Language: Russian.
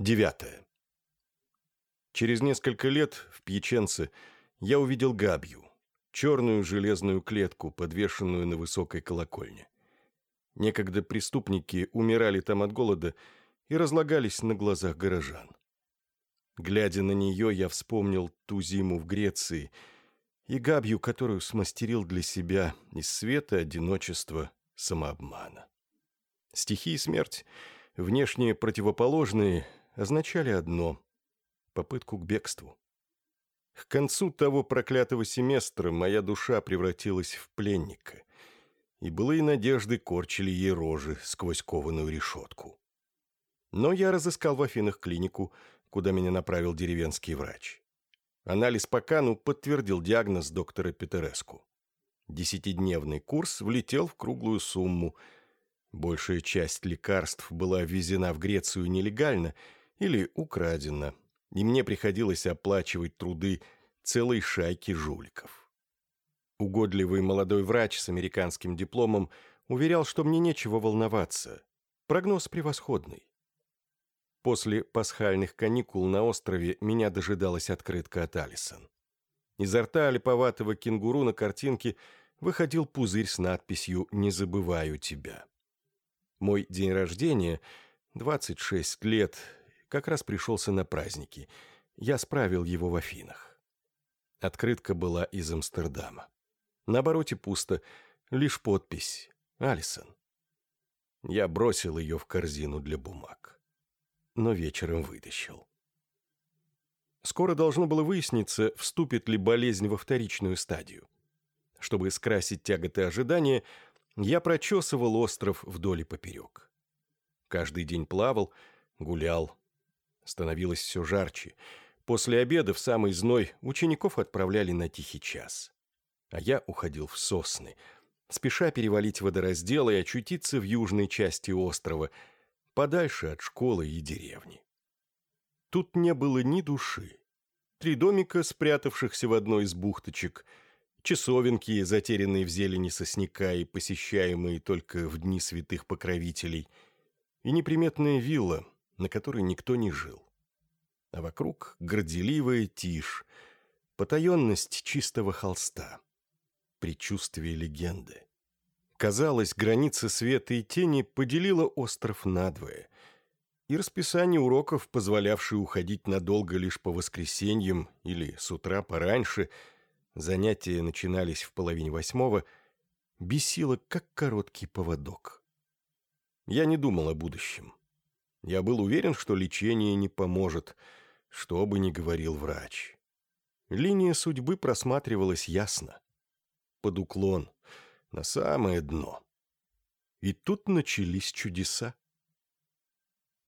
Девятое. Через несколько лет в Пьяченце я увидел габью, черную железную клетку, подвешенную на высокой колокольне. Некогда преступники умирали там от голода и разлагались на глазах горожан. Глядя на нее, я вспомнил ту зиму в Греции и габью, которую смастерил для себя из света, одиночества, самообмана. Стихи и смерть, внешне противоположные, означали одно — попытку к бегству. К концу того проклятого семестра моя душа превратилась в пленника, и былые надежды корчили ей рожи сквозь кованую решетку. Но я разыскал в Афинах клинику, куда меня направил деревенский врач. Анализ по Кану подтвердил диагноз доктора Петереску. Десятидневный курс влетел в круглую сумму. Большая часть лекарств была ввезена в Грецию нелегально или украдена, и мне приходилось оплачивать труды целой шайки жуликов. Угодливый молодой врач с американским дипломом уверял, что мне нечего волноваться. Прогноз превосходный. После пасхальных каникул на острове меня дожидалась открытка от Алисон. Изо рта липоватого кенгуру на картинке выходил пузырь с надписью «Не забываю тебя». Мой день рождения, 26 лет, как раз пришелся на праздники. Я справил его в Афинах. Открытка была из Амстердама. На обороте пусто, лишь подпись «Алисон». Я бросил ее в корзину для бумаг. Но вечером вытащил. Скоро должно было выясниться, вступит ли болезнь во вторичную стадию. Чтобы скрасить тяготы ожидания, я прочесывал остров вдоль и поперек. Каждый день плавал, гулял, становилось все жарче. После обеда в самый зной учеников отправляли на тихий час. А я уходил в сосны, спеша перевалить водораздел и очутиться в южной части острова, подальше от школы и деревни. Тут не было ни души. Три домика, спрятавшихся в одной из бухточек, часовенки, затерянные в зелени сосняка и посещаемые только в дни святых покровителей, и неприметная вилла, на которой никто не жил. А вокруг горделивая тишь, потаенность чистого холста, предчувствие легенды. Казалось, граница света и тени поделила остров надвое, и расписание уроков, позволявшее уходить надолго лишь по воскресеньям или с утра пораньше, занятия начинались в половине восьмого, бесило, как короткий поводок. Я не думал о будущем. Я был уверен, что лечение не поможет, что бы ни говорил врач. Линия судьбы просматривалась ясно. Под уклон, на самое дно. И тут начались чудеса.